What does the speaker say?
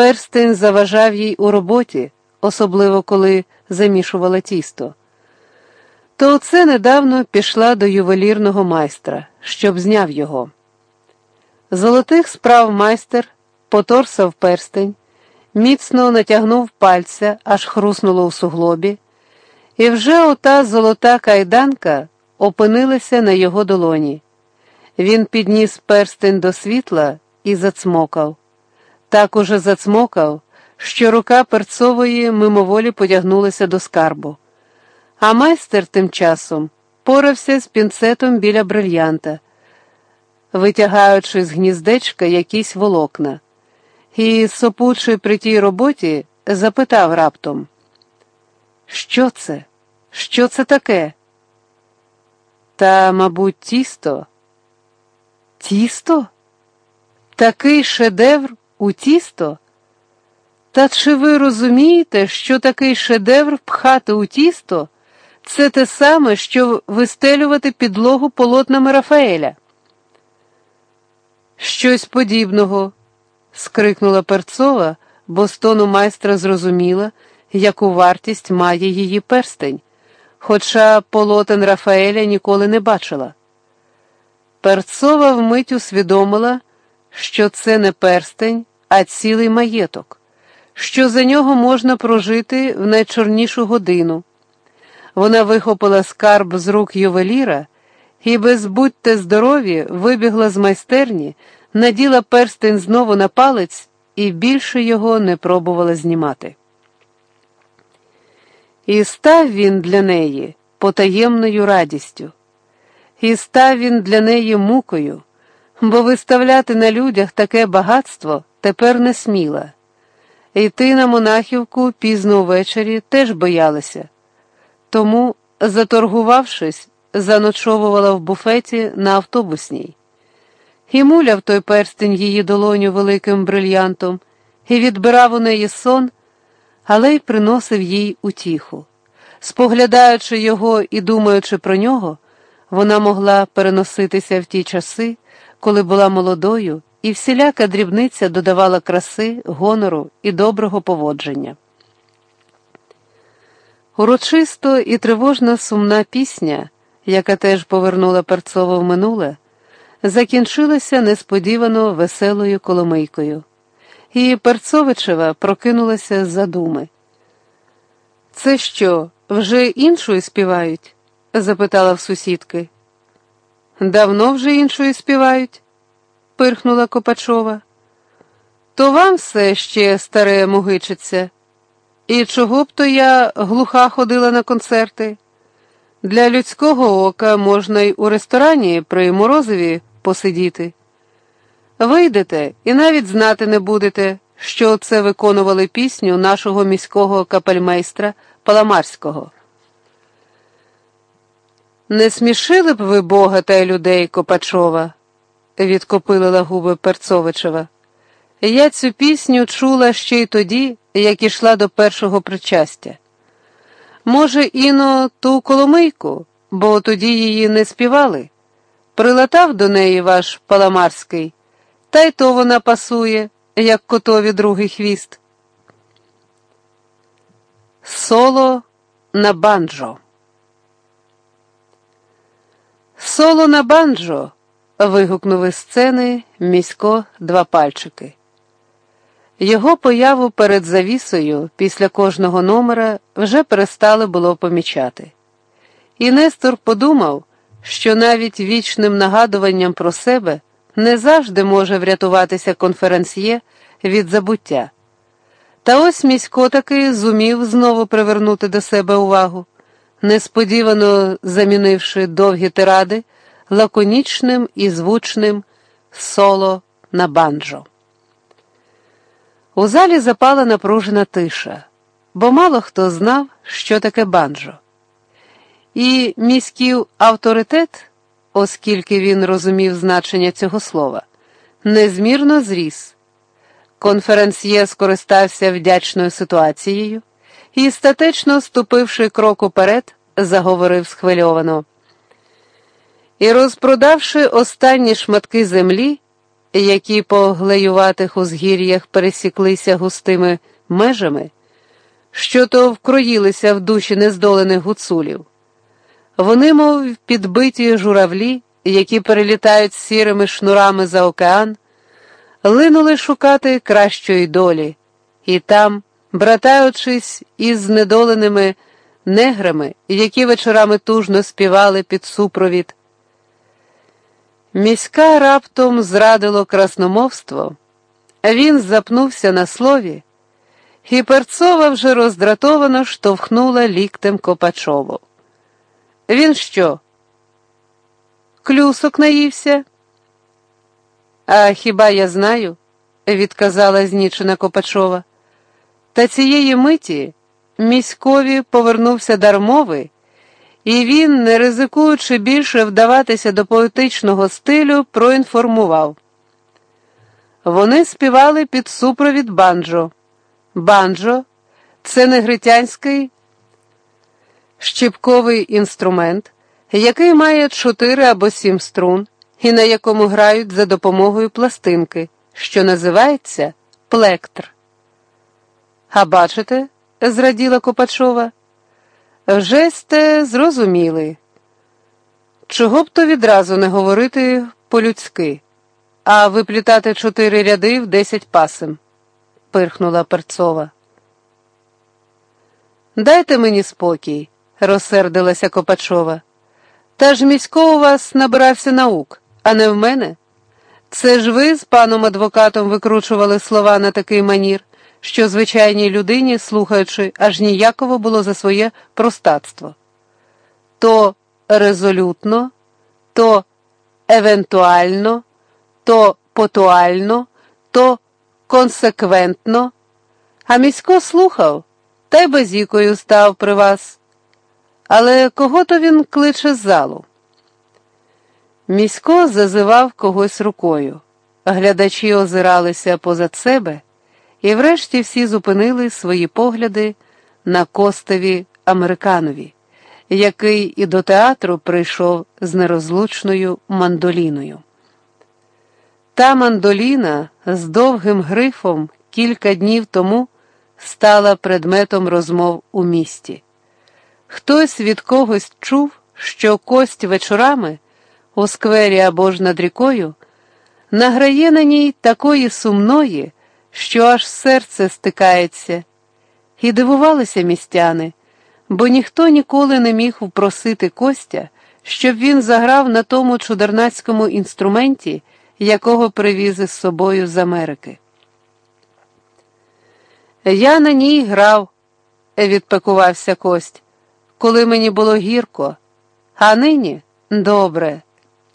перстень заважав їй у роботі, особливо коли замішувала тісто. То оце недавно пішла до ювелірного майстра, щоб зняв його. Золотих справ майстер поторсав перстень, міцно натягнув пальця, аж хруснуло у суглобі, і вже ота золота кайданка опинилася на його долоні. Він підніс перстень до світла і зацмокав. Так уже зацмокав, що рука перцової мимоволі потягнулася до скарбу. А майстер тим часом порався з пінцетом біля брильянта, витягаючи з гніздечка якісь волокна, і, сопучи при тій роботі, запитав раптом: Що це? Що це таке? Та, мабуть, тісто. Тісто? Такий шедевр у тісто? Та чи ви розумієте, що такий шедевр пхати у тісто? Це те саме, що вистелювати підлогу полотнами Рафаеля? Щось подібного, скрикнула перцова, бо з тону майстра зрозуміла, яку вартість має її перстень, хоча полотен Рафаеля ніколи не бачила. Перцова вмить усвідомила, що це не перстень, а цілий маєток, що за нього можна прожити в найчорнішу годину. Вона вихопила скарб з рук ювеліра і, без будьте здорові, вибігла з майстерні, наділа перстень знову на палець і більше його не пробувала знімати. І став він для неї потаємною радістю, і став він для неї мукою, бо виставляти на людях таке багатство тепер не сміла. Йти на монахівку пізно ввечері теж боялася. Тому, заторгувавшись, заночовувала в буфеті на автобусній. І муляв той перстень її долоню великим брильянтом і відбирав у неї сон, але й приносив їй утіху. Споглядаючи його і думаючи про нього, вона могла переноситися в ті часи, коли була молодою, і всіляка дрібниця додавала краси, гонору і доброго поводження. Урочисто і тривожна сумна пісня, яка теж повернула перцово в минуле, закінчилася несподівано веселою коломийкою, і Перцовичева прокинулася з задуми. Це що, вже іншою співають? запитала в сусідки. Давно вже іншою співають, пирхнула Копачова. То вам все ще старе мугичиться. І чого б то я глуха ходила на концерти? Для людського ока можна й у ресторані при морозові посидіти. Вийдете і навіть знати не будете, що це виконували пісню нашого міського капельмейстра Паламарського. Не смішили б ви Бога та людей Копачова, відкопилила губи Перцовичева. Я цю пісню чула ще й тоді, як ішла до першого причастя. Може, іно ту коломийку, бо тоді її не співали. Прилатав до неї ваш Паламарський, та й то вона пасує, як котові другий хвіст. Соло на банджо. Соло на банджо. Вигукнув із сцени місько два пальчики. Його появу перед завісою після кожного номера вже перестали було помічати. І Нестор подумав, що навіть вічним нагадуванням про себе не завжди може врятуватися конференсьє від забуття. Та ось місько таки зумів знову привернути до себе увагу, несподівано замінивши довгі тиради лаконічним і звучним соло на банджо. У залі запала напружена тиша, бо мало хто знав, що таке банджо. І міський авторитет, оскільки він розумів значення цього слова, незмірно зріс. Конференсьє скористався вдячною ситуацією і, статечно ступивши крок уперед, заговорив схвильовано. І, розпродавши останні шматки землі, які по глеюватих узгір'ях пересіклися густими межами, що то вкроїлися в душі нездолених гуцулів. Вони, мов підбиті журавлі, які перелітають сірими шнурами за океан, линули шукати кращої долі, і там, братаючись із знедоленими неграми, які вечорами тужно співали під супровід. Міська раптом зрадило красномовство, він запнувся на слові, і Перцова вже роздратовано штовхнула ліктем Копачову. Він що? Клюсок наївся? А хіба я знаю? відказала знічена Копачова. Та цієї миті міськові повернувся дармови, і він, не ризикуючи більше вдаватися до поетичного стилю, проінформував. Вони співали під супровід банджо. Банджо це негритянський щіпковий інструмент, який має чотири або сім струн, і на якому грають за допомогою пластинки, що називається плектр. А бачите, зраділа Копачова, вже сте зрозуміли. Чого б то відразу не говорити по-людськи, а виплітати чотири ряди в десять пасем, пирхнула Перцова. Дайте мені спокій, розсердилася Копачова. Та ж місько у вас набирався наук, а не в мене. Це ж ви з паном адвокатом викручували слова на такий манір що звичайній людині, слухаючи, аж ніяково було за своє простацтво. То резолютно, то евентуально, то потуально, то консеквентно, а місько слухав та й базікою став при вас. Але кого то він кличе з залу? Місько зазивав когось рукою. Глядачі озиралися позад себе. І врешті всі зупинили свої погляди на Костеві Американові, який і до театру прийшов з нерозлучною мандоліною. Та мандоліна з довгим грифом кілька днів тому стала предметом розмов у місті. Хтось від когось чув, що кость вечорами у сквері або ж над рікою награє на ній такої сумної що аж серце стикається, і дивувалися містяни, бо ніхто ніколи не міг впросити Костя, щоб він заграв на тому чудернацькому інструменті, якого привіз із собою з Америки. Я на ній грав, відпекувався Кость, коли мені було гірко, а нині добре.